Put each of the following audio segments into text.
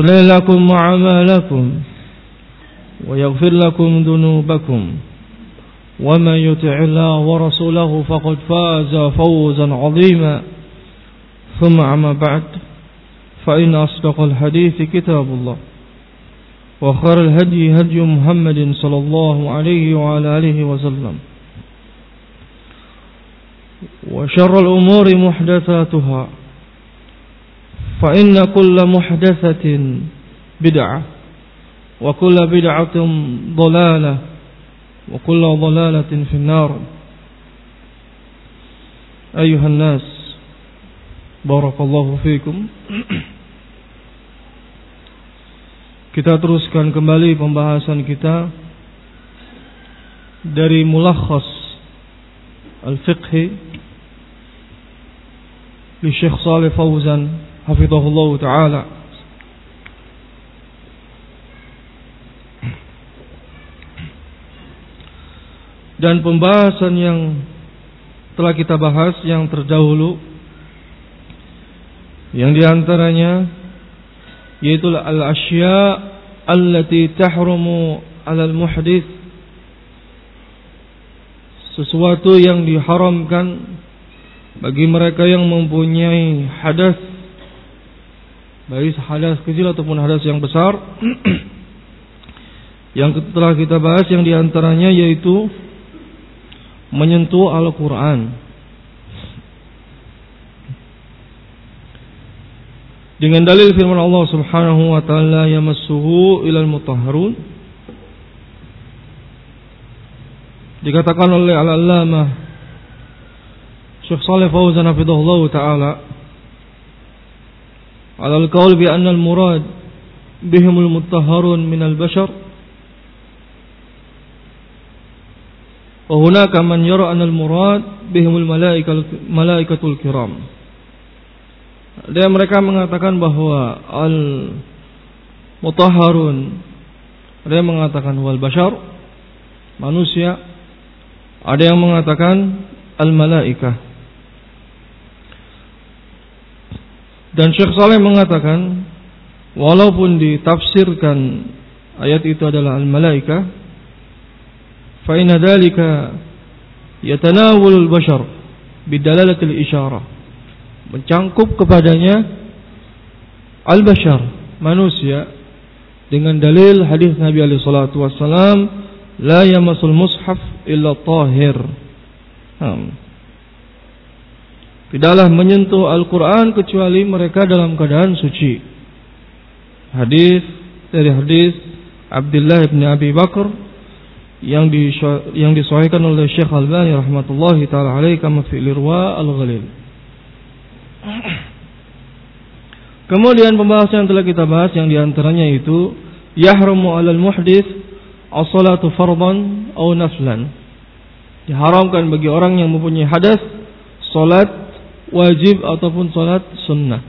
يصلي لكم أعمالكم ويغفر لكم ذنوبكم ومن يطع الله ورسوله فقد فاز فوزا عظيما. ثم عما بعد فإن أصدق الحديث كتاب الله وخير الهدي هدي محمد صلى الله عليه وعلى آله وسلم وشر الأمور محدثاتها. فإن كل محدثة بدعة وكل بدعة ضلالة وكل ضلالة في النار أيها الناس بارك الله فيكم Kita teruskan kembali pembahasan kita dari mulakhas al-fiqhi li Syekh Saleh Fauzan hafizahullah taala. Dan pembahasan yang telah kita bahas yang terdahulu yang di antaranya yaitu al-asya allati tahrumu 'ala al-muhdits sesuatu yang diharamkan bagi mereka yang mempunyai hadas baik hadas kecil ataupun hadas yang besar. Yang telah kita bahas yang di antaranya yaitu menyentuh Al-Quran. Dengan dalil firman Allah Subhanahu wa taala yamassuhu ilal mutahharun. Dikatakan oleh al-allamah Syekh Saleh Fauzan taala على القول بأن المراد بهم المطهرون من البشر وهناك من يرى أن المراد بهم الملائكة الملائكة الكرام dan mereka mengatakan bahwa al mutahharun ada yang mengatakan wal bashar manusia ada yang mengatakan al malaikah dan Syekh Saleh mengatakan walaupun ditafsirkan ayat itu adalah al malaikah fa inna dzalika yatanawul bashar bidalalatil isyarah mencangkup kepadanya al-bashar manusia dengan dalil hadis Nabi wasallam la yamasul mushaf illa tahir. Hmm. Tidaklah menyentuh Al-Qur'an kecuali mereka dalam keadaan suci. Hadis dari hadis Abdullah bin Abi Bakar yang di yang disahihkan oleh Syekh Al-Albani rahmatullahi taala alaihi kama fi Al-Ghalil. Kemudian pembahasan yang telah kita bahas yang di antaranya itu yahrumu alal muhdis as-salatu fardan atau naflan. Diharamkan bagi orang yang mempunyai hadas salat wajib ataupun salat sunnah.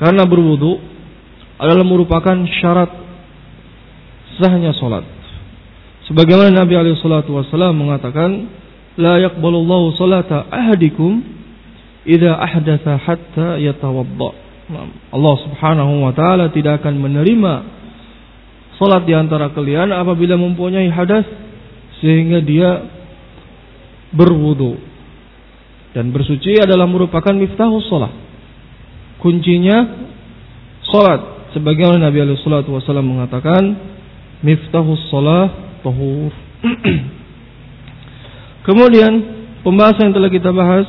Karena berwudu adalah merupakan syarat sahnya salat. Sebagaimana Nabi wasallam mengatakan, "La yaqbalullahu salata ahadikum idza ahdatha hatta yatawadda." Allah Subhanahu wa taala tidak akan menerima salat di antara kalian apabila mempunyai hadas sehingga dia berwudu. Dan bersuci adalah merupakan miftahus salat. Kuncinya salat sebagaimana Nabi alaihi salatu wasallam mengatakan, "Miftahus salat tahur. Kemudian pembahasan yang telah kita bahas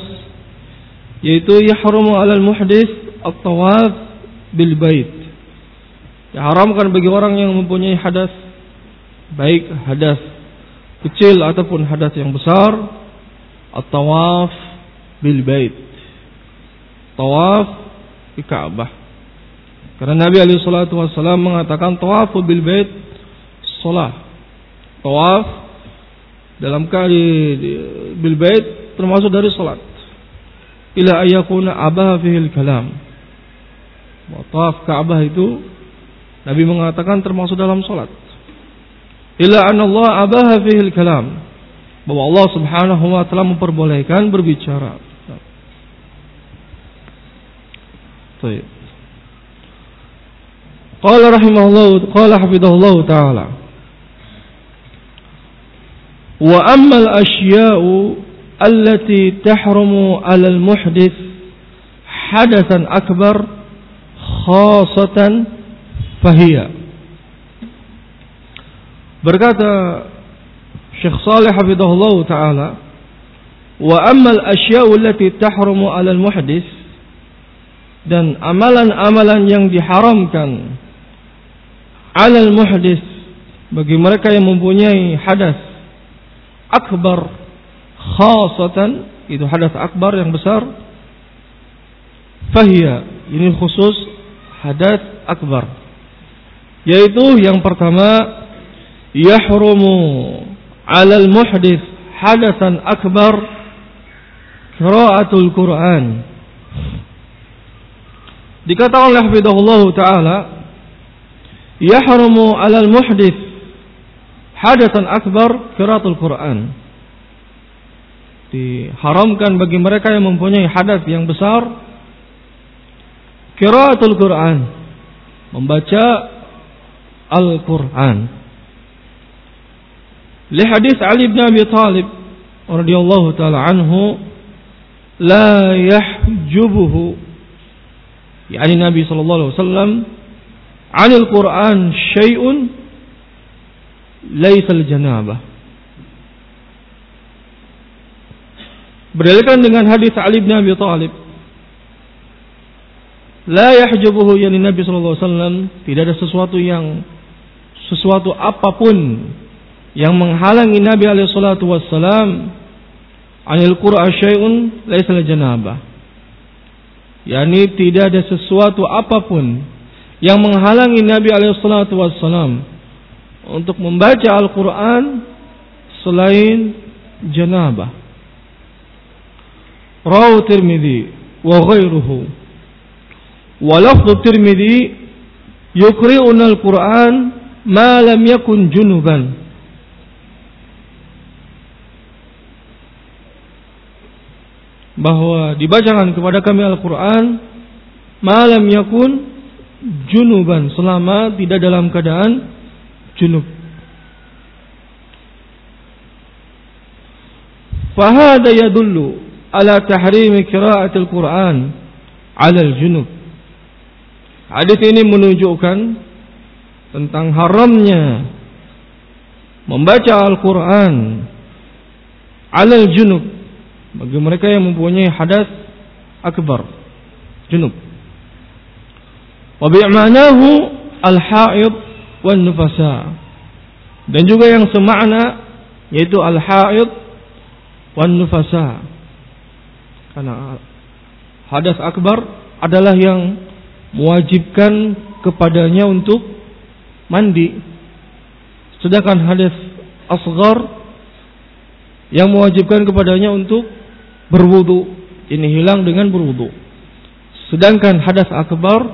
yaitu yahrumu 'alal muhdis at-tawaf bil bait. Diharamkan bagi orang yang mempunyai hadas baik hadas kecil ataupun hadas yang besar at-tawaf bil bait. Tawaf di Ka'bah. Karena Nabi alaihi salatu wasallam mengatakan tawaf bil bait salat tawaf dalam kali bil bait termasuk dari salat ila ayakuna abah fihil kalam. Tawaf Ka'bah itu Nabi mengatakan termasuk dalam salat ila anna Allah abaha fihil kalam. Bahwa Allah Subhanahu wa taala memperbolehkan berbicara Baik. Qala rahimahullah qala hafidhahullah taala وأما الأشياء التي تحرم على المحدث حدثا أكبر خاصة فهي berkata Syekh Saleh hafizahullah taala wa ammal asya'u allati tahrumu 'alal muhdis dan amalan-amalan yang diharamkan 'alal muhdis bagi mereka yang mempunyai hadas akbar khasatan itu hadas akbar yang besar fahia ini khusus hadas akbar yaitu yang pertama yahrumu alal muhdith hadasan akbar qiraatul Quran dikatakan oleh Hafidahullah taala yahrumu alal muhdith hadasan akbar qiraatul Quran. Diharamkan bagi mereka yang mempunyai hadas yang besar qiraatul Quran, membaca Al-Quran. Li hadis Ali bin Abi Talib radhiyallahu taala anhu la yahjubuhu yani Nabi sallallahu alaihi wasallam 'anil Quran syai'un laisal janabah. Berdalilkan dengan hadis Ali bin Abi Thalib. La yahjubuhu yani Nabi sallallahu alaihi wasallam tidak ada sesuatu yang sesuatu apa pun yang menghalangi Nabi alaihi salatu wasallam anil qur'a syai'un laisal janabah. Yani tidak ada sesuatu apa pun yang menghalangi Nabi alaihi salatu wasallam untuk membaca Al-Quran selain janabah. Rawu Tirmidzi wa ghairuhu. Wa lafdhu Tirmidzi yukri'una Al-Quran ma lam yakun junuban. Bahwa dibacakan kepada kami Al-Quran malam yakun junuban selama tidak dalam keadaan junub. Fahada yadullu ala tahrimi qiraatil Quran ala al-junub. Hadis ini menunjukkan tentang haramnya membaca Al-Quran ala al-junub bagi mereka yang mempunyai hadas akbar junub. Wa bi'manahu al-haid wan nufasa. Dan juga yang semakna yaitu al-haid wan nufasa. Karena hadas akbar adalah yang mewajibkan kepadanya untuk mandi. Sedangkan hadas asgar yang mewajibkan kepadanya untuk berwudu. Ini hilang dengan berwudu. Sedangkan hadas akbar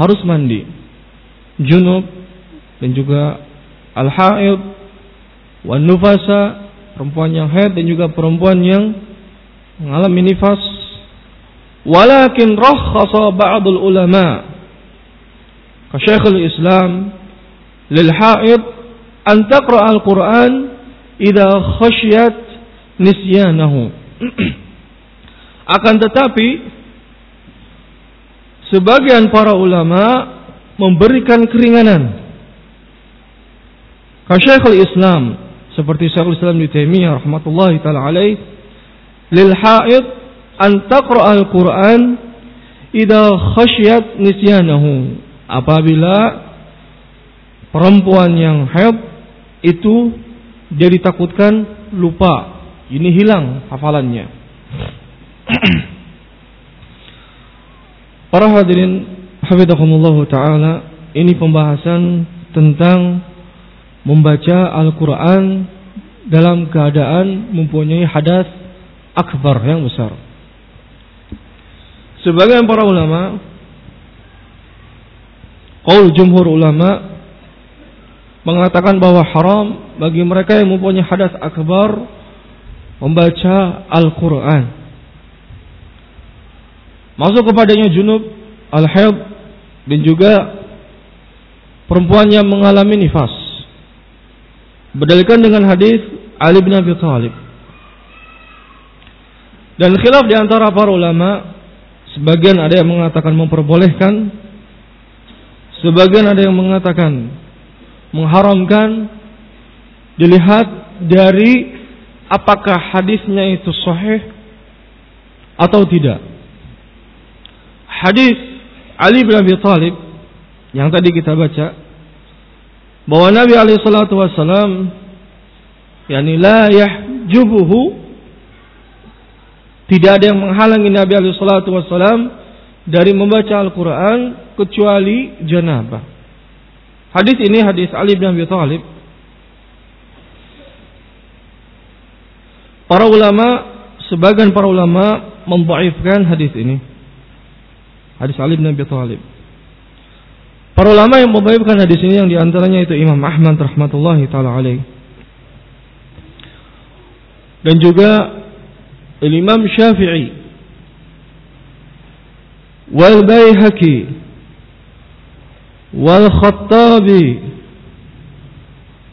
harus mandi. junub dan juga al-haid wan nufasa perempuan yang haid dan juga perempuan yang mengalami nifas walakin rakhasa ba'dul ulama ka Syekhul Islam lil haid an taqra al-Qur'an idza khasyat nisyanahu akan tetapi sebagian para ulama memberikan keringanan. Syekhul Islam seperti Syekhul Islam di Taimiyah rahmatullahi taala alaih lil haid an taqra al-Qur'an idza khasyat nisyanahu. Apabila perempuan yang haid itu dia ditakutkan lupa. Ini hilang hafalannya Para hadirin hafizakumullah taala ini pembahasan tentang membaca Al-Qur'an dalam keadaan mempunyai hadas akbar yang besar. Sebagian para ulama, qaul jumhur ulama mengatakan bahwa haram bagi mereka yang mempunyai hadas akbar membaca Al-Qur'an. Masuk kepadanya junub, al-haid dan juga perempuan yang mengalami nifas. Berdalilkan dengan hadis Ali bin Abi Thalib. Dan khilaf di antara para ulama, sebagian ada yang mengatakan memperbolehkan, sebagian ada yang mengatakan mengharamkan dilihat dari apakah hadisnya itu sahih atau tidak. Hadis Ali bin Abi Thalib yang tadi kita baca bahwa Nabi alaihi salatu wasallam yakni la yahjubuhu tidak ada yang menghalangi Nabi alaihi salatu wasallam dari membaca Al-Qur'an kecuali janabah. Hadis ini hadis Ali bin Abi Thalib. Para ulama, sebagian para ulama membaifkan hadis ini. Hadis Ali bin Abi Thalib. Para ulama yang membaifkan hadis ini yang di antaranya itu Imam Ahmad rahmatullahi taala alaih. Dan juga Imam Syafi'i wal Baihaqi wal Khattabi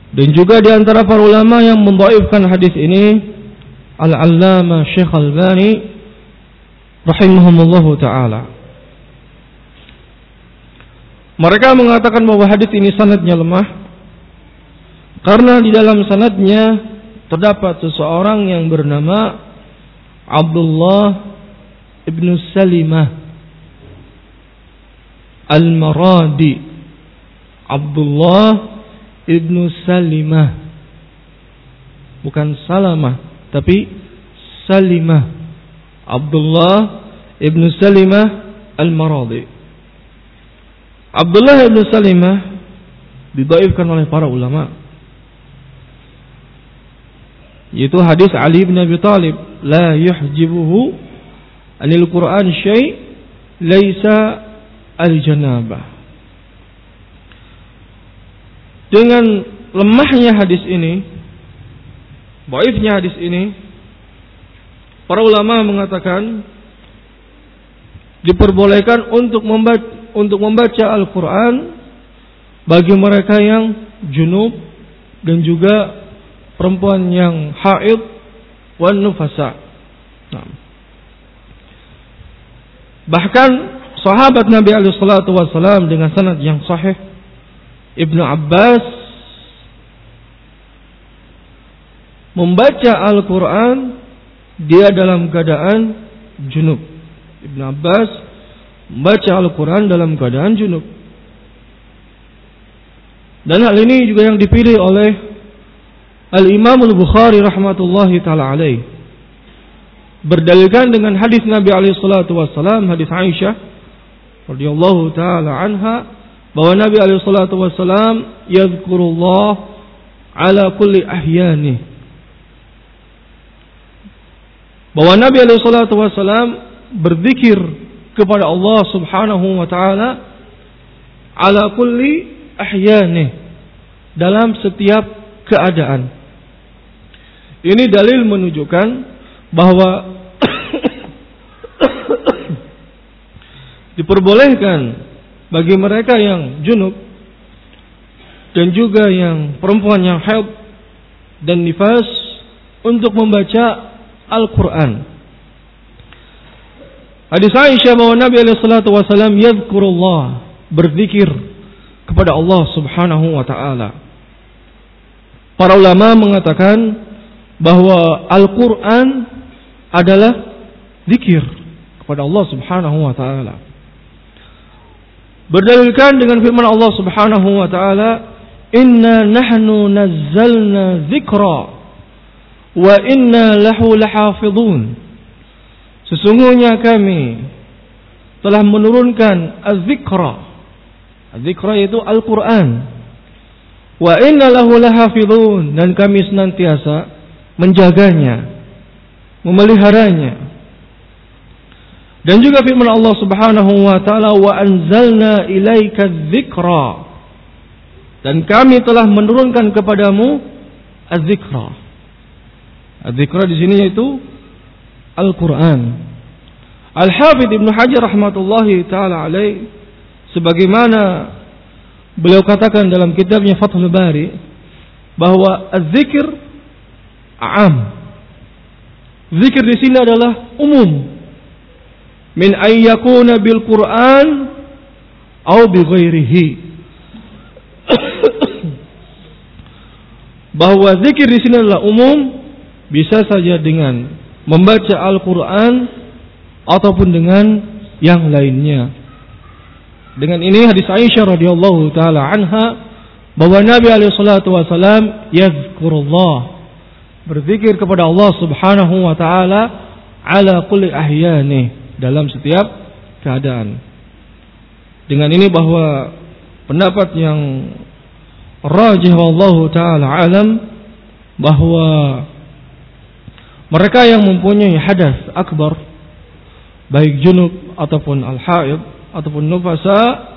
dan juga di antara para ulama yang mendhaifkan hadis ini Al-Allama Syekh Al-Bani rahimahumullah taala mereka mengatakan bahwa hadis ini sanadnya lemah. Karena di dalam sanadnya terdapat seseorang yang bernama Abdullah ibnu Salimah Al-Maradi. Abdullah ibnu Salimah. Bukan Salamah tapi Salimah. Abdullah ibnu Salimah Al-Maradi Abdullah ibnu Salimah didaifkan oleh para ulama. Yaitu hadis Ali bin Abi Talib la yuhjibuhu anil Quran syai laisa al janabah dengan lemahnya hadis ini baifnya hadis ini para ulama mengatakan diperbolehkan untuk membaca untuk membaca Al-Qur'an bagi mereka yang junub dan juga perempuan yang haid wan nufasa. Nah. Bahkan sahabat Nabi alaihi wasallam dengan sanad yang sahih Ibnu Abbas membaca Al-Qur'an dia dalam keadaan junub. Ibnu Abbas membaca Al-Qur'an dalam keadaan junub. Dan hal ini juga yang dipilih oleh Al-Imam Al-Bukhari rahmatullahi taala alaih berdalilkan dengan hadis Nabi alaihi salatu hadis Aisyah radhiyallahu taala anha bahwa Nabi alaihi salatu wasallam yadhkurullah ala kulli ahyani bahwa Nabi alaihi salatu wasallam berzikir kepada Allah Subhanahu wa taala ala kulli ahyani dalam setiap keadaan. Ini dalil menunjukkan bahwa diperbolehkan bagi mereka yang junub dan juga yang perempuan yang haid dan nifas untuk membaca Al-Quran. Hadis Aisyah bahwa Nabi salatu wasallam yadhkurullah berzikir kepada Allah Subhanahu wa taala. Para ulama mengatakan bahwa Al-Qur'an adalah zikir kepada Allah Subhanahu wa taala. Berdalilkan dengan firman Allah Subhanahu wa taala, "Inna nahnu nazzalna dzikra wa inna lahu lahafidun." Sesungguhnya kami telah menurunkan az-zikra. Az-zikra Al-Qur'an. Wa inna lahu lahafidhun dan kami senantiasa menjaganya, memeliharanya. Dan juga firman Allah Subhanahu wa taala wa anzalna ilaika dzikra. Dan kami telah menurunkan kepadamu az-zikra. Az-zikra di sini yaitu Al-Quran. Al-Hafidh Ibn Hajar rahmatullahi ta'ala alaih. Sebagaimana beliau katakan dalam kitabnya Fathul Bari. Bahwa az-zikir am. Zikir di sini adalah umum. Min ayyakuna bil Quran atau bi ghairihi. bahwa zikir di sini adalah umum bisa saja dengan membaca Al-Quran ataupun dengan yang lainnya. Dengan ini hadis Aisyah radhiyallahu taala anha bahwa Nabi alaihi salatu wasalam yazkurullah berzikir kepada Allah Subhanahu wa taala ala kulli ahyani dalam setiap keadaan. Dengan ini bahwa pendapat yang rajih wallahu taala alam bahwa mereka yang mempunyai hadas akbar baik junub ataupun al-haid ataupun nufasa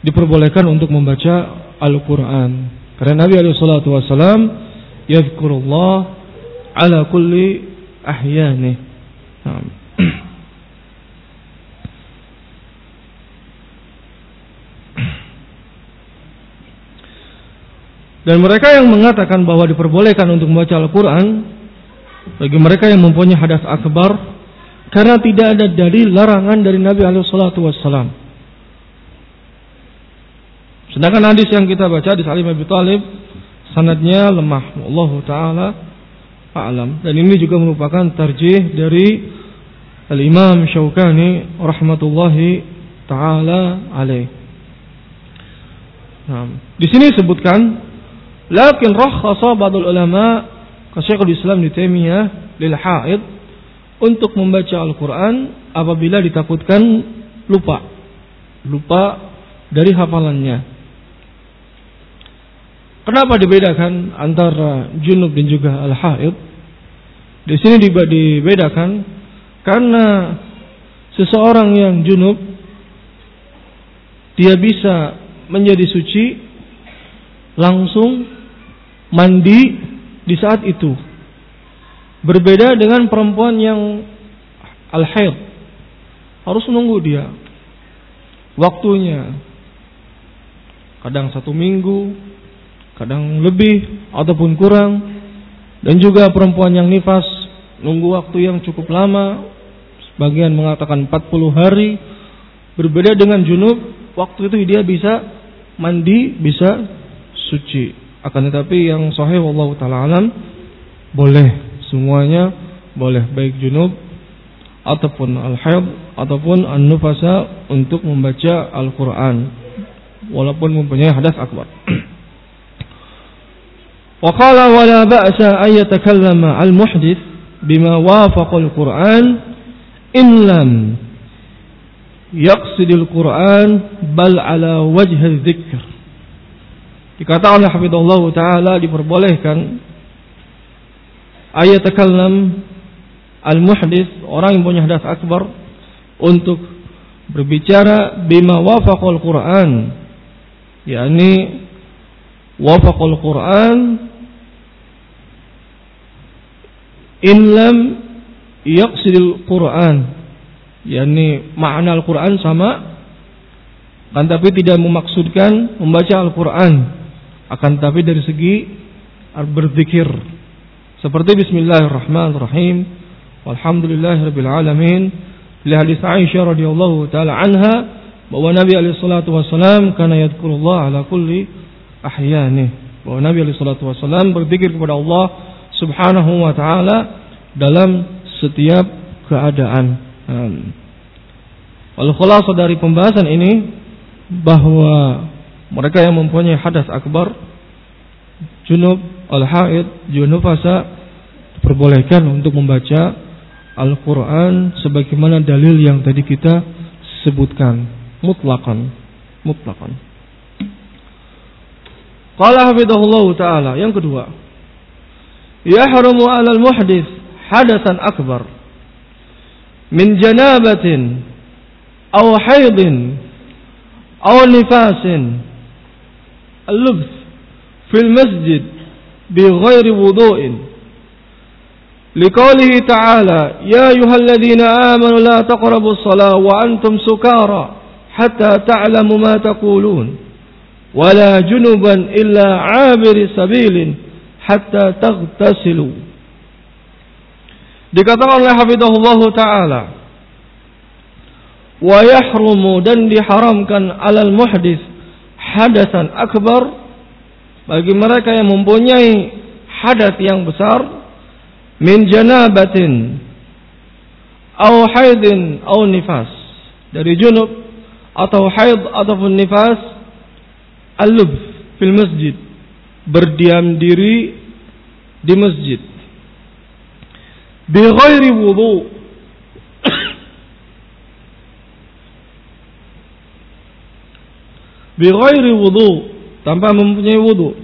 diperbolehkan untuk membaca Al-Qur'an. Karena Nabi alaihi wasallam yadhkurullah ala kulli ahyani. Dan mereka yang mengatakan bahwa diperbolehkan untuk membaca Al-Quran bagi mereka yang mempunyai hadas akbar karena tidak ada dalil larangan dari Nabi alaihi salatu wassalam. Sedangkan hadis yang kita baca di Salim Abi Thalib sanadnya lemah. Allah taala a'lam. Dan ini juga merupakan tarjih dari Al-Imam Syaukani rahmatullahi taala alaih. Nah, di sini disebutkan lakin rakhasa ba'dul ulama Syekhul Islam di Taimiyah lil haid untuk membaca Al-Qur'an apabila ditakutkan lupa. Lupa dari hafalannya. Kenapa dibedakan antara junub dan juga al-haid? Di sini dibedakan karena seseorang yang junub dia bisa menjadi suci langsung mandi di saat itu. Berbeda dengan perempuan yang al-haid. Harus menunggu dia. Waktunya. Kadang satu minggu. Kadang lebih ataupun kurang. Dan juga perempuan yang nifas. Nunggu waktu yang cukup lama. Sebagian mengatakan 40 hari. Berbeda dengan junub. Waktu itu dia bisa mandi, bisa suci. Akan tetapi yang sahih Allah taala alam boleh semuanya boleh baik junub ataupun al-haid ataupun an-nufasa untuk membaca Al-Qur'an walaupun mempunyai hadas akbar. Wa qala wa la ba'sa ay yatakallama al-muhdith bima wafaqa al-Qur'an in lam yaqsid al-Qur'an bal ala wajh al-dhikr Dikata oleh Hafidullah Ta'ala diperbolehkan ayat takallam al-muhdis orang yang punya hadas akbar untuk berbicara bima wafaqal Quran. Yakni wafaqal Quran in lam yaqsidil Quran. Yakni makna Al-Quran sama kan tapi tidak memaksudkan membaca Al-Quran akan tapi dari segi berzikir. Seperti bismillahirrahmanirrahim. Walhamdulillahirabbil alamin li hadis Aisyah radhiyallahu taala anha bahwa Nabi alaihi salatu wasallam kana yadhkurullah ala kulli ahyani bahwa Nabi alaihi salatu wasallam berzikir kepada Allah subhanahu wa taala dalam setiap keadaan. Kalau khulasa dari pembahasan ini bahwa mereka yang mempunyai hadas akbar junub al-haid junufasa diperbolehkan untuk membaca Al-Quran sebagaimana dalil yang tadi kita sebutkan. Mutlakan mutlakan Qala hafidhahullah taala. Yang kedua. Yahrumu 'alal muhdits hadatsan akbar. Min janabatin aw haidin أو fil masjid bi ghairi wudu'in liqaulihi ta'ala ya ayyuhalladhina amanu la taqrabu salata wa antum sukara hatta ta'lamu ma taqulun wa junuban illa 'abiri sabilin hatta taghtasilu dikatakan oleh hafizahullah taala wa yahrumu dan diharamkan alal muhdis hadasan akbar bagi mereka yang mempunyai hadas yang besar min janabatin au haidin au nifas. Dari junub atau haid ataupun nifas al-lub fil masjid. Berdiam diri di masjid. Bi ghairi wudu. Bighairi wudu tanpa mempunyai wudu.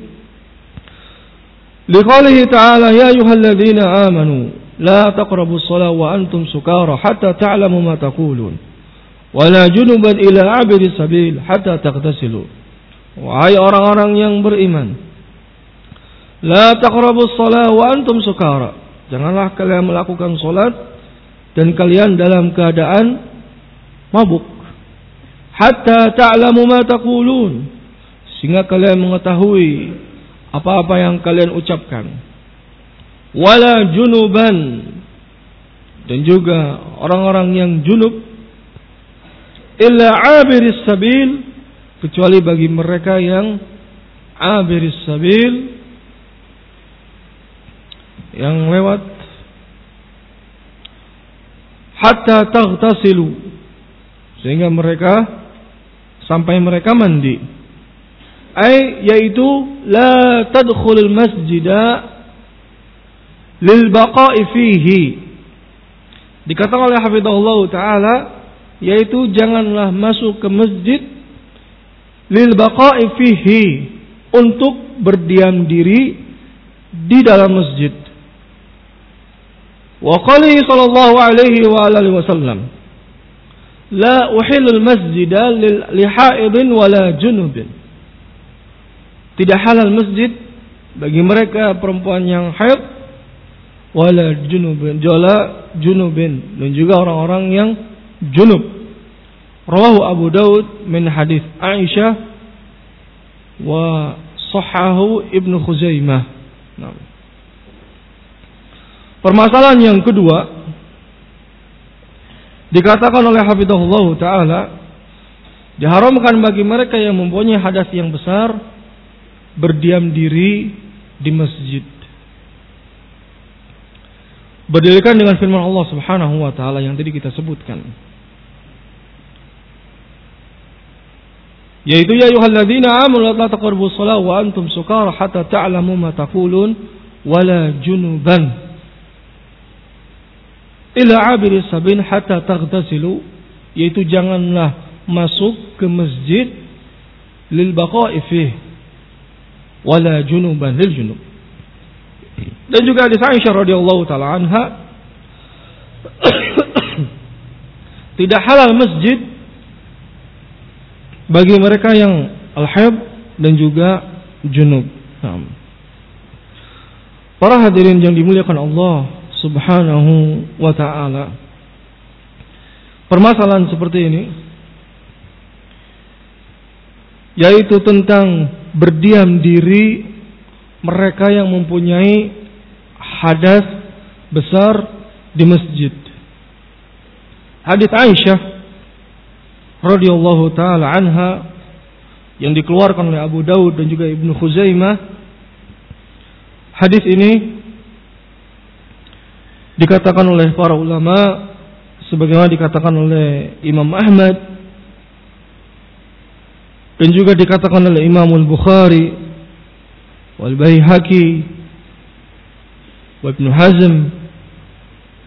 Liqaulihi ta'ala ya ayyuhalladzina amanu la taqrabus shalah wa antum sukara hatta ta'lamu ma taqulun wa la junuban ila 'abiri sabil hatta taghtasilu. Wahai orang-orang yang beriman, la taqrabus shalah wa antum sukara. Janganlah kalian melakukan salat dan kalian dalam keadaan mabuk hatta ta'lamu ma taqulun sehingga kalian mengetahui apa-apa yang kalian ucapkan. Wala junuban. Dan juga orang-orang yang junub. Illa abiris sabil. Kecuali bagi mereka yang abiris sabil. Yang lewat. Hatta taghtasilu sehingga mereka sampai mereka mandi. Ai yaitu la tadkhulul masjida lil baqa'i fihi. Dikatakan oleh hafizahullah taala yaitu janganlah masuk ke masjid lil baqa'i fihi untuk berdiam diri di dalam masjid. Wa qali sallallahu alaihi wa alihi wasallam la uhilul masjida li haidin wala junubin. Tidak halal masjid bagi mereka perempuan yang haid wala junubin, jala junubin dan juga orang-orang yang junub. Rawahu Abu Daud min hadis Aisyah wa sahahu Ibnu Khuzaimah. Permasalahan yang kedua Dikatakan oleh Hafidhullah Ta'ala Diharamkan bagi mereka yang mempunyai hadas yang besar Berdiam diri di masjid. Berdirikan dengan firman Allah Subhanahu wa taala yang tadi kita sebutkan. Yaitu ya ayyuhalladzina amanu la taqrabu shalah wa antum sukara hatta ta'lamu ma taqulun wala junuban ila abiri sabin hatta taghtasilu. Yaitu janganlah masuk ke masjid lil baqa'i wala junuban lil junub dan juga hadis Aisyah radhiyallahu taala anha tidak halal masjid bagi mereka yang al-haid dan juga junub. Para hadirin yang dimuliakan Allah Subhanahu wa taala. Permasalahan seperti ini yaitu tentang berdiam diri mereka yang mempunyai hadas besar di masjid. Hadis Aisyah radhiyallahu taala anha yang dikeluarkan oleh Abu Daud dan juga Ibnu Khuzaimah. Hadis ini dikatakan oleh para ulama sebagaimana dikatakan oleh Imam Ahmad dan juga dikatakan oleh Imam Al-Bukhari wal Baihaqi wa Ibnu Hazm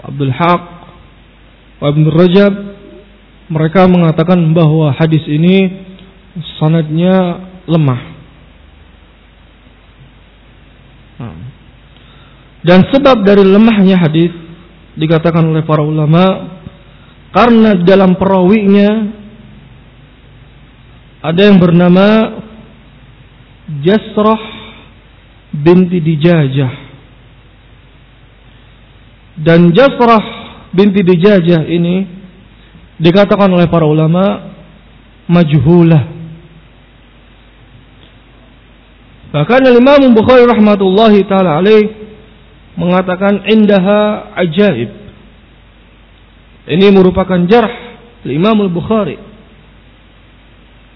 Abdul Haq wa Ibnu Rajab mereka mengatakan bahwa hadis ini sanadnya lemah. Dan sebab dari lemahnya hadis dikatakan oleh para ulama karena dalam perawinya ada yang bernama Jasrah binti Dijajah. Dan Jasrah binti Dijajah ini dikatakan oleh para ulama majhulah. Bahkan Imam Bukhari rahmatullahi taala alaih mengatakan indaha ajaib. Ini merupakan jarh Imam Bukhari.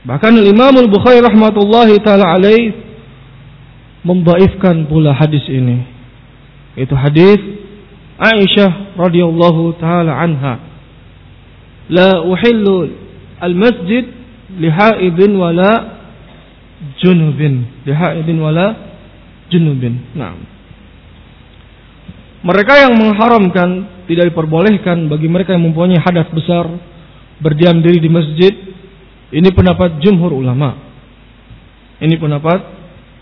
Bahkan Imam Bukhari rahmatullahi taala alaih membaifkan pula hadis ini. Itu hadis Aisyah radhiyallahu taala anha. La uhillu al-masjid lihaidin wala junubin lihaidin wala junubin nah mereka yang mengharamkan tidak diperbolehkan bagi mereka yang mempunyai hadas besar berdiam diri di masjid ini pendapat jumhur ulama. Ini pendapat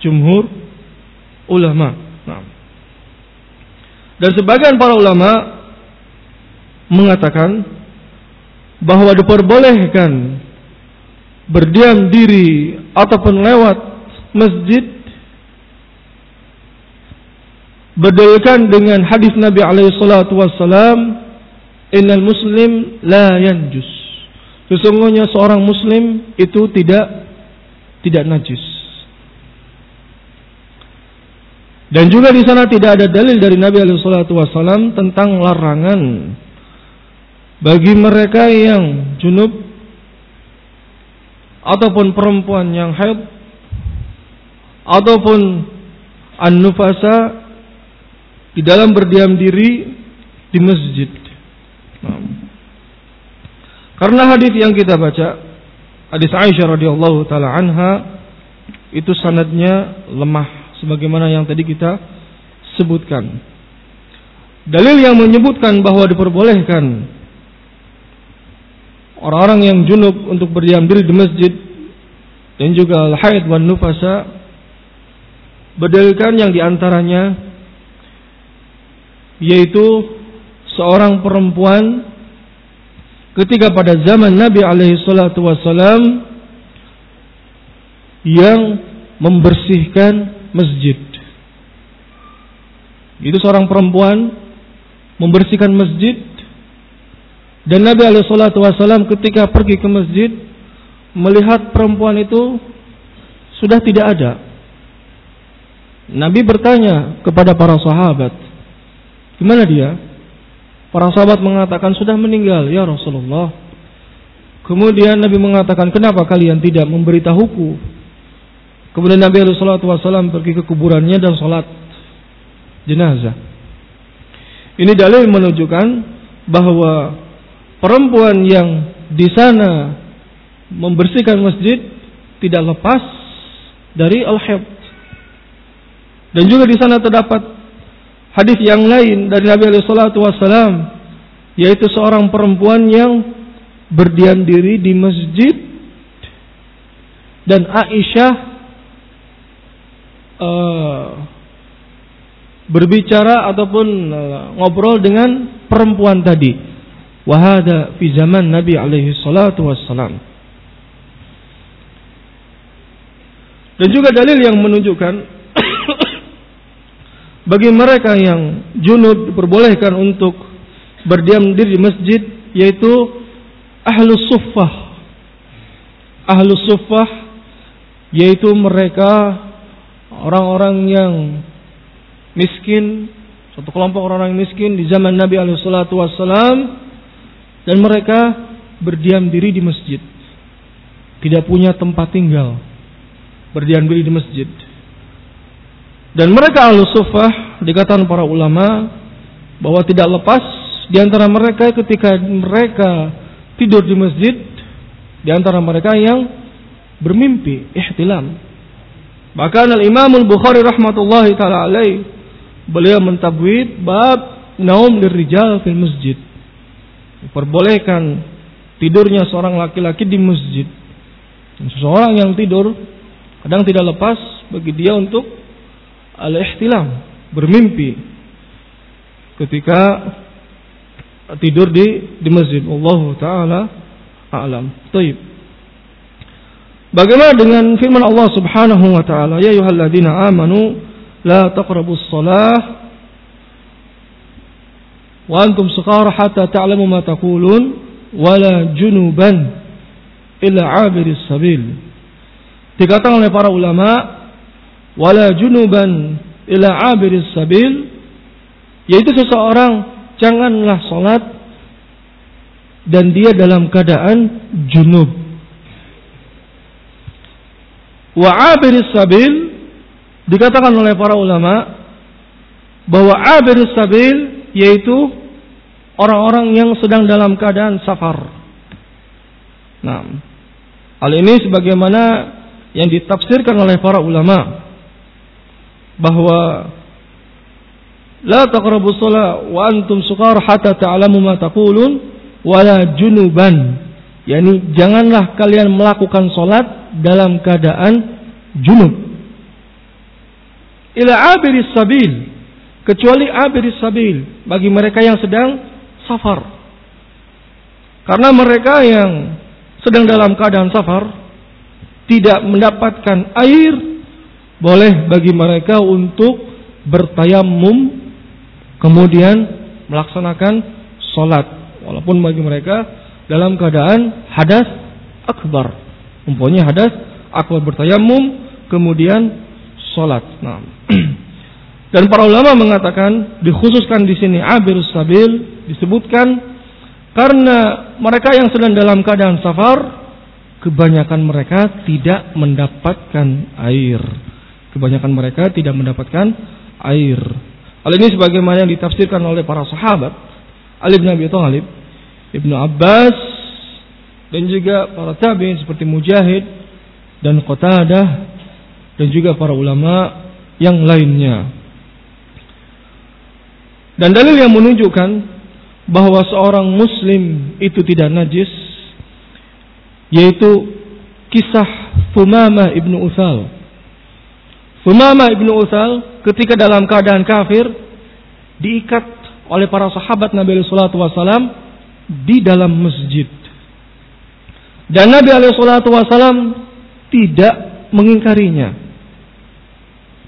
jumhur ulama. Nah. dan sebagian para ulama mengatakan bahwa diperbolehkan berdiam diri ataupun lewat masjid berdalilkan dengan hadis Nabi alaihi salatu innal muslim la yanjus sesungguhnya seorang muslim itu tidak tidak najis dan juga di sana tidak ada dalil dari Nabi alaihi wasallam tentang larangan bagi mereka yang junub ataupun perempuan yang haid ataupun an-nufasa di dalam berdiam diri di masjid. Karena hadis yang kita baca, hadis Aisyah radhiyallahu taala anha itu sanadnya lemah sebagaimana yang tadi kita sebutkan. Dalil yang menyebutkan bahwa diperbolehkan orang-orang yang junub untuk berdiam diri di masjid dan juga al-haid wan nufasa berdalilkan yang di antaranya yaitu seorang perempuan ketika pada zaman Nabi alaihi salatu wasalam yang membersihkan masjid. Itu seorang perempuan membersihkan masjid dan Nabi Wasallam ketika pergi ke masjid melihat perempuan itu sudah tidak ada. Nabi bertanya kepada para sahabat, gimana dia? Para sahabat mengatakan sudah meninggal ya Rasulullah. Kemudian Nabi mengatakan kenapa kalian tidak memberitahuku? Kemudian Nabi Wasallam pergi ke kuburannya dan sholat jenazah. Ini dalil menunjukkan bahwa perempuan yang di sana membersihkan masjid tidak lepas dari al-haid. Dan juga di sana terdapat hadis yang lain dari Nabi alaihi wasallam yaitu seorang perempuan yang berdiam diri di masjid dan Aisyah uh, berbicara ataupun uh, ngobrol dengan perempuan tadi Wahada fi zaman Nabi alaihi salatu wassalam. Dan juga dalil yang menunjukkan bagi mereka yang junub diperbolehkan untuk berdiam diri di masjid yaitu ahlus suffah. Ahlus suffah yaitu mereka orang-orang yang miskin, satu kelompok orang-orang miskin di zaman Nabi alaihi salatu wasallam dan mereka berdiam diri di masjid. Tidak punya tempat tinggal. Berdiam diri di masjid. Dan mereka al-sufah dikatakan para ulama bahwa tidak lepas di antara mereka ketika mereka tidur di masjid di antara mereka yang bermimpi ihtilam. Bahkan Al-Imam Al-Bukhari rahmatullahi taala alaih beliau mentabwid bab naum lirijal fil masjid. Perbolehkan tidurnya seorang laki-laki di masjid. Seseorang yang tidur kadang tidak lepas bagi dia untuk al-ihtilam, bermimpi ketika tidur di di masjid. Allah taala a'lam. Baik. Bagaimana dengan firman Allah Subhanahu wa taala, "Ya ayyuhalladzina amanu la taqrabus shalah wa antum sukara hatta ta'lamu ma taqulun wala junuban illa 'abiris sabil." Dikatakan oleh para ulama wala junuban ila abiris sabil. Yaitu seseorang janganlah salat dan dia dalam keadaan junub. Wa abiris sabil dikatakan oleh para ulama bahwa abiris sabil yaitu orang-orang yang sedang dalam keadaan safar. Nah hal ini sebagaimana yang ditafsirkan oleh para ulama bahwa la taqrabu shalah wa antum sukar hatta ta'lamu ma taqulun wala junuban. Yakni janganlah kalian melakukan salat dalam keadaan junub. Ila abiris sabil kecuali abiris sabil bagi mereka yang sedang safar. Karena mereka yang sedang dalam keadaan safar tidak mendapatkan air boleh bagi mereka untuk bertayamum kemudian melaksanakan sholat. Walaupun bagi mereka dalam keadaan hadas akbar. Mempunyai hadas akbar bertayamum kemudian sholat. Nah. dan para ulama mengatakan dikhususkan di sini abirus sabil disebutkan karena mereka yang sedang dalam keadaan safar kebanyakan mereka tidak mendapatkan air Kebanyakan mereka tidak mendapatkan air. Hal ini sebagaimana yang ditafsirkan oleh para sahabat Ali bin Abi Thalib, Ibnu Abbas dan juga para tabi'in seperti Mujahid dan Qatadah dan juga para ulama yang lainnya. Dan dalil yang menunjukkan bahwa seorang muslim itu tidak najis yaitu kisah Thumamah ibnu Uthal Sumama ibnu Usal ketika dalam keadaan kafir diikat oleh para sahabat Nabi Sallallahu Wasallam di dalam masjid. Dan Nabi Sallallahu Wasallam tidak mengingkarinya.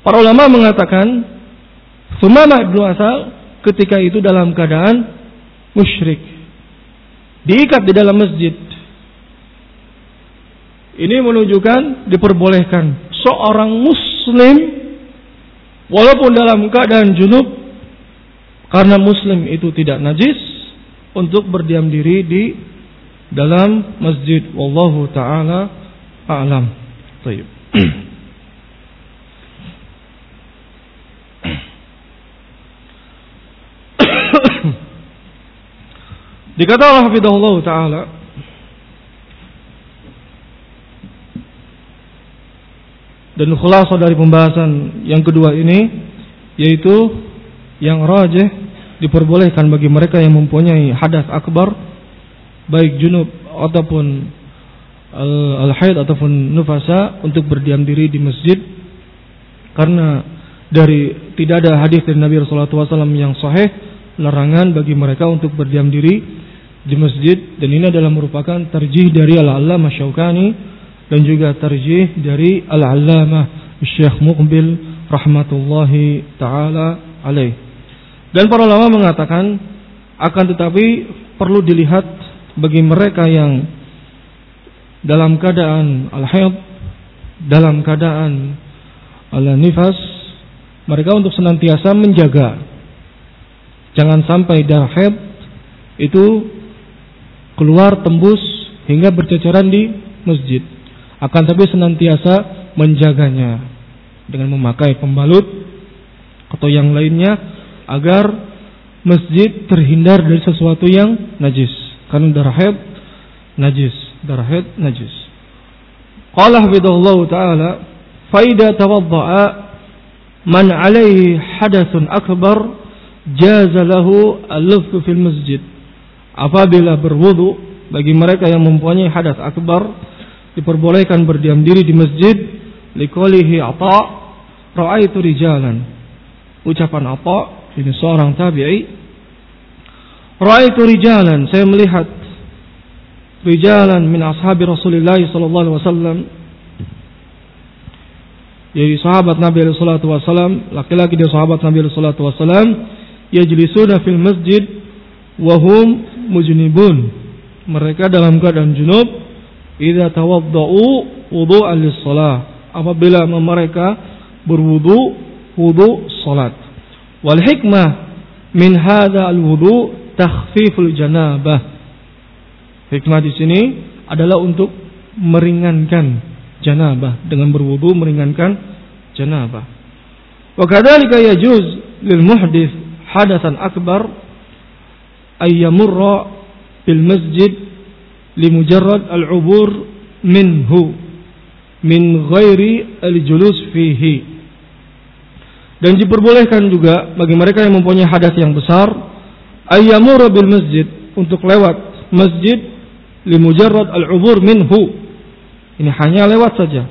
Para ulama mengatakan Sumama ibnu Usal ketika itu dalam keadaan musyrik. Diikat di dalam masjid. Ini menunjukkan diperbolehkan seorang muslim muslim walaupun dalam keadaan junub karena muslim itu tidak najis untuk berdiam diri di dalam masjid wallahu taala a'lam. Baik. Dikata Allah Ta'ala Dan khulasa dari pembahasan yang kedua ini yaitu yang rajih diperbolehkan bagi mereka yang mempunyai hadas akbar baik junub ataupun al-haid ataupun nufasa untuk berdiam diri di masjid. Karena dari tidak ada hadis dari Nabi Rasulullah SAW yang sahih larangan bagi mereka untuk berdiam diri di masjid. Dan ini adalah merupakan terjih dari al-allamah Syaukani dan juga tarjih dari Al-Allamah Syekh Muqbil rahmatullahi taala alaih. Dan para ulama mengatakan akan tetapi perlu dilihat bagi mereka yang dalam keadaan al-haid, dalam keadaan al-nifas, mereka untuk senantiasa menjaga jangan sampai darah haid itu keluar tembus hingga berceceran di masjid. Akan tapi senantiasa menjaganya dengan memakai pembalut atau yang lainnya agar masjid terhindar dari sesuatu yang najis. Karena darah haid najis, darah haid najis. Qala hafidhahullah taala, "Faida tawadda'a man alaihi hadathun akbar jaza lahu al-luftu fil masjid." Apabila berwudu bagi mereka yang mempunyai hadas akbar diperbolehkan berdiam diri di masjid. Liqalihi ata ra'aitu rijalan. Ucapan ata ini seorang tabi'i. Ra'aitu rijalan. Saya melihat rijalan min ashabi Rasulullah sallallahu alaihi wasallam. Yaitu sahabat Nabi alaihi salatu wasallam laki-laki dari sahabat Nabi alaihi salatu wasallam yajlisuna fil masjid wa hum mujnibun. Mereka dalam keadaan junub idza tawaddau wudu'an lis-shalah apabila mereka berwudu wudu salat. Wal hikmah min hadha al-wudu takhfiful janabah. Hikmah di sini adalah untuk meringankan janabah. Dengan berwudu meringankan janabah. Wa kadzalika yajuz lil muhdits hadatsan akbar ayyamurra fil masjid limujarrad al-ubur minhu min ghairi al-julus fihi dan diperbolehkan juga bagi mereka yang mempunyai hadas yang besar ayyamur bil masjid untuk lewat masjid limujarrad al-ubur minhu ini hanya lewat saja.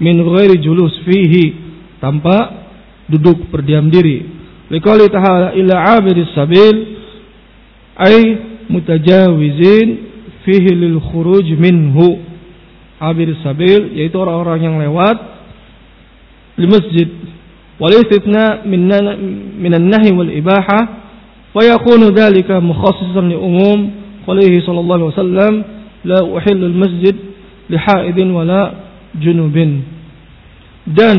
min ghairi julus fihi tanpa duduk berdiam diri. liqali ta'ala ila abiris sabil ay mutajawizin fihi lil khuruj minhu. Abir sabil yaitu orang-orang yang lewat di masjid. Wal istithna min an-nahy wal ibaha wa yakunu dhalika mukhassisan li umum. Qalihi sallallahu alaihi wasallam la uhillu al masjid li haidin wala junubin. Dan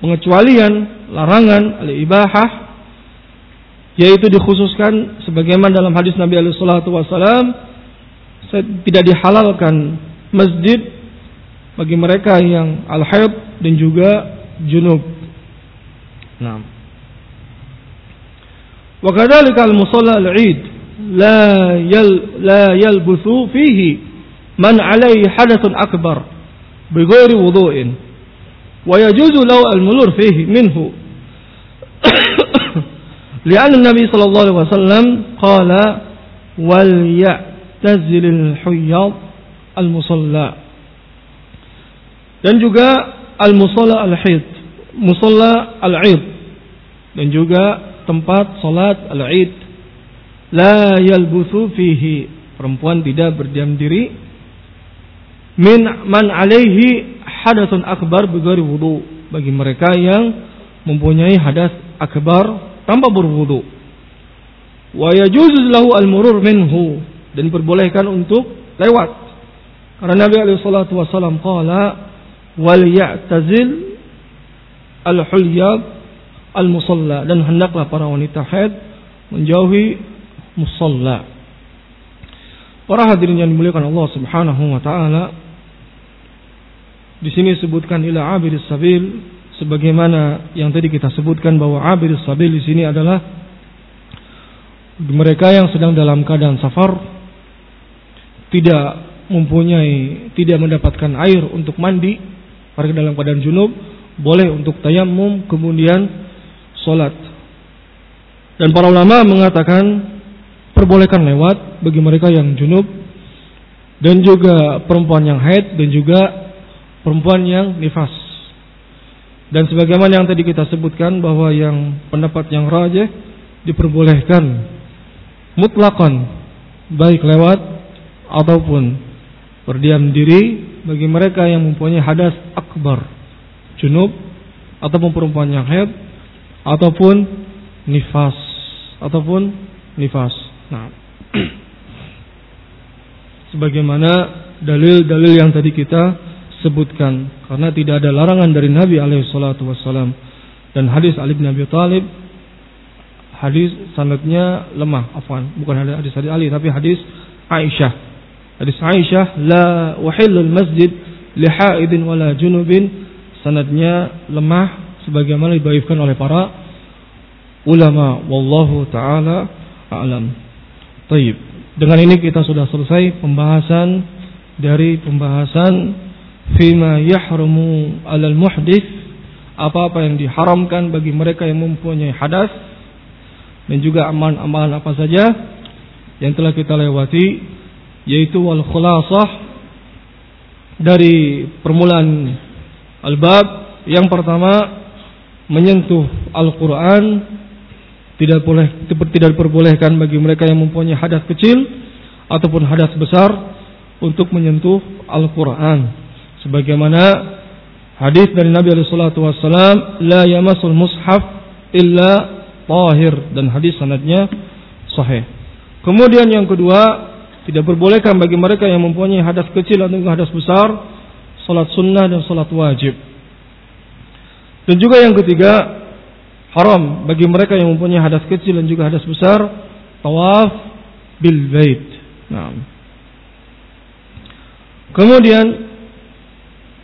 pengecualian larangan al ibahah yaitu dikhususkan sebagaimana dalam hadis Nabi alaihi wasallam tidak dihalalkan masjid bagi mereka yang al-haid dan juga junub. Naam. Wa kadzalika al-musalla al-Eid la yal la yalbuthu fihi man alayhi hadathun akbar bighairi wudu'in wa yajuzu lahu al-mulur fihi minhu لأن النبي صلى الله عليه وسلم قال tazilil huyad al-musalla. Dan juga al-musalla al-hid, musalla al-id. Dan juga tempat salat al-id. La yalbusu fihi. Perempuan tidak berdiam diri. Min man alaihi hadatsun akbar bighairi wudu. Bagi mereka yang mempunyai hadas akbar tanpa berwudu. Wa yajuzu lahu al-murur minhu dan diperbolehkan untuk lewat. Karena Nabi alaihi salatu wasallam qala wal ya'tazil al-hulyab al-musalla dan hendaklah para wanita haid menjauhi musalla. Para hadirin yang dimuliakan Allah Subhanahu wa taala di sini disebutkan ila abiris sabil sebagaimana yang tadi kita sebutkan bahwa abir sabil di sini adalah mereka yang sedang dalam keadaan safar tidak mempunyai tidak mendapatkan air untuk mandi mereka dalam keadaan junub boleh untuk tayamum kemudian solat dan para ulama mengatakan perbolehkan lewat bagi mereka yang junub dan juga perempuan yang haid dan juga perempuan yang nifas. Dan sebagaimana yang tadi kita sebutkan bahwa yang pendapat yang rajih diperbolehkan mutlakon baik lewat ataupun berdiam diri bagi mereka yang mempunyai hadas akbar, junub ataupun perempuan yang haid ataupun nifas ataupun nifas. Nah, sebagaimana dalil-dalil yang tadi kita sebutkan karena tidak ada larangan dari Nabi alaihi salatu wasallam dan hadis Ali bin Abi Thalib hadis sanadnya lemah afwan bukan hadis hadis Ali tapi hadis Aisyah hadis Aisyah la wahillul masjid li haidin wala junubin sanadnya lemah sebagaimana dibaifkan oleh para ulama wallahu taala a'lam. Taib. Dengan ini kita sudah selesai pembahasan dari pembahasan fima yahrumu alal muhdis apa-apa yang diharamkan bagi mereka yang mempunyai hadas dan juga amalan-amalan apa saja yang telah kita lewati yaitu wal khulasah dari permulaan Al-bab yang pertama menyentuh Al-Qur'an tidak boleh tidak diperbolehkan bagi mereka yang mempunyai hadas kecil ataupun hadas besar untuk menyentuh Al-Qur'an. Sebagaimana hadis dari Nabi alaihi salatu wasallam, la yamasul mushaf illa tahir dan hadis sanadnya sahih. Kemudian yang kedua, tidak berbolehkan bagi mereka yang mempunyai hadas kecil atau hadas besar salat sunnah dan salat wajib. Dan juga yang ketiga, haram bagi mereka yang mempunyai hadas kecil dan juga hadas besar, tawaf bil bait. Nah. Kemudian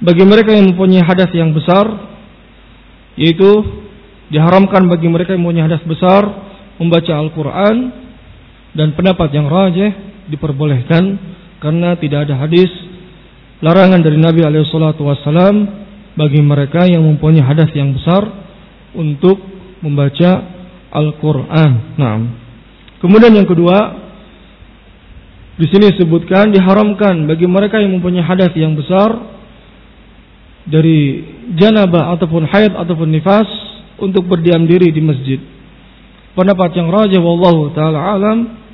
bagi mereka yang mempunyai hadas yang besar yaitu diharamkan bagi mereka yang mempunyai hadas besar membaca Al-Qur'an dan pendapat yang rajih diperbolehkan karena tidak ada hadis larangan dari Nabi Alaihissalam bagi mereka yang mempunyai hadas yang besar untuk membaca Al-Quran. Nah, kemudian yang kedua, di sini disebutkan diharamkan bagi mereka yang mempunyai hadas yang besar dari janabah ataupun haid ataupun nifas untuk berdiam diri di masjid. Pendapat yang rajih wallahu taala alam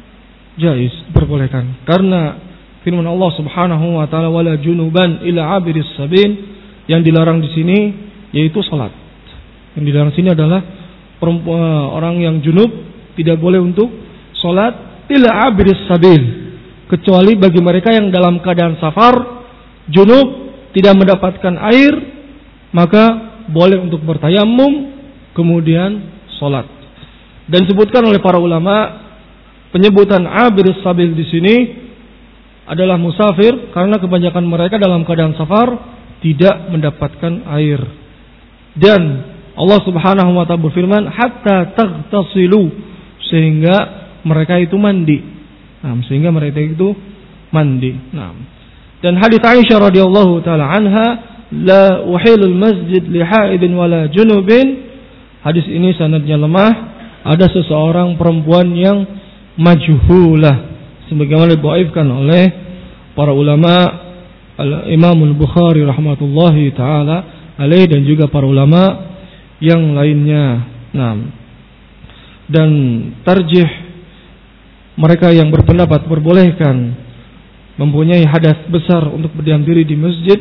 jais diperbolehkan karena firman Allah Subhanahu wa taala wala junuban ila abiris sabin yang dilarang di sini yaitu salat. Yang dilarang sini adalah perempuan orang yang junub tidak boleh untuk salat ila abiris sabil kecuali bagi mereka yang dalam keadaan safar junub tidak mendapatkan air maka boleh untuk bertayamum kemudian salat. Dan disebutkan oleh para ulama penyebutan abiris sabil di sini adalah musafir karena kebanyakan mereka dalam keadaan safar tidak mendapatkan air. Dan Allah Subhanahu wa taala berfirman hatta taghtasilu sehingga mereka itu mandi. Nah, sehingga mereka itu mandi. Nah. Dan hadis Aisyah radhiyallahu taala anha la uhilul masjid li haidin wala junubin. Hadis ini sanadnya lemah. Ada seseorang perempuan yang majhulah sebagaimana dibaifkan oleh para ulama Imam Al-Bukhari rahmatullahi taala alaih dan juga para ulama yang lainnya. Nah, dan tarjih mereka yang berpendapat berbolehkan mempunyai hadas besar untuk berdiam diri di masjid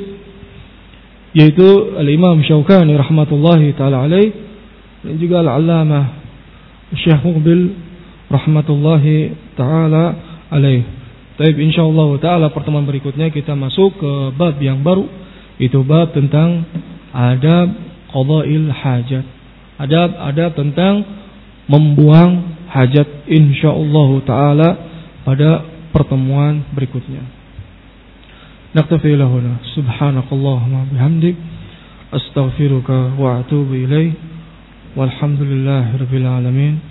yaitu Al-Imam Syaukani rahmatullahi taala alaih dan juga Al-Allamah Syekh Muqbil rahmatullahi taala alaih. Tapi insyaallah taala pertemuan berikutnya kita masuk ke bab yang baru itu bab tentang adab qadail hajat. Adab-adab tentang membuang hajat insyaallah taala pada pertemuan berikutnya. Naktafi lahuna subhanakallahumma bihamdik astaghfiruka wa atubu ilaih walhamdulillahi rabbil alamin